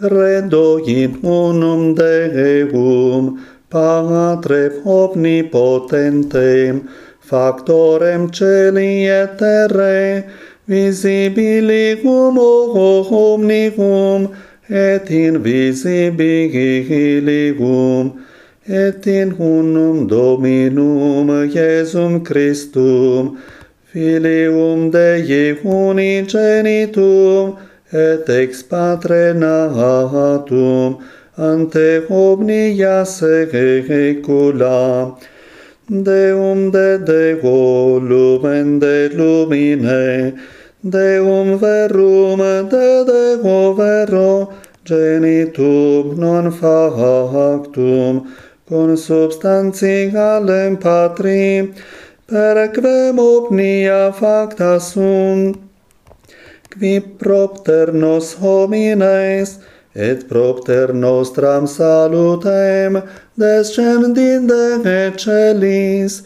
credo in unum Deum, Patrem omnipotentem, factorem celi et terre, visibilicum omnicum, et invisibilicum, et in unum Dominum Iesum Christum, Filium Dei unigenitum, et ex patre natum ante omnia secula deum de deo lumen de lumine deum verum de deo vero genitum non factum galem patri per quem omnia facta sunt qui propter nos homines et propter nostram salutem descendinde de celis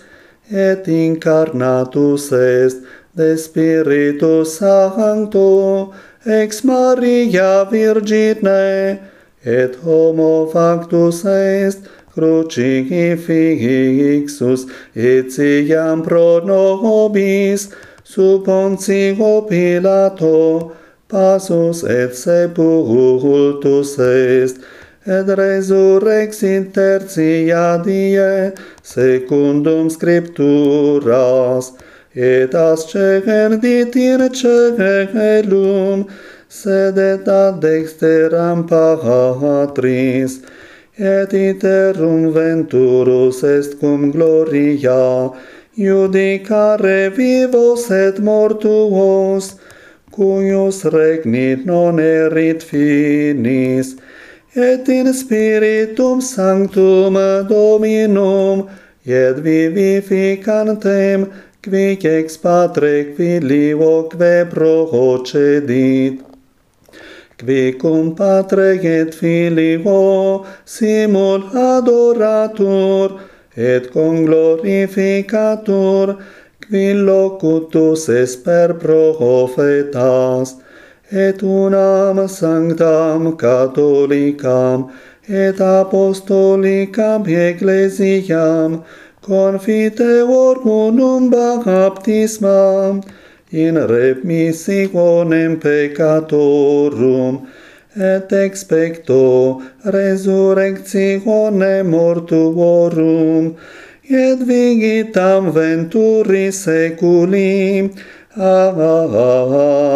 et incarnatus est de spiritus sancto ex maria virgine et homo factus est crucifixus et etiam pro nobis sub Pontio Pilato passus et sepultus est, et resurrex inter tertia die secundum scripturas, et asce in celum, sed et ad dexteram patris, et iterum venturus est cum gloria, judicare vivos et mortuos, cuius regnit non erit finis, et in spiritum sanctum dominum, et vivificantem, quic ex patre filioque procedit. Quicum patre et filio simul adoratur, et cum glorificatur qui locutus es per prophetas et unam sanctam catholicam et apostolicam ecclesiam confiteor unum baptismam in remissionem peccatorum et expecto resurrectione mortuorum, et vigitam venturi seculi. Ah, ah, ah,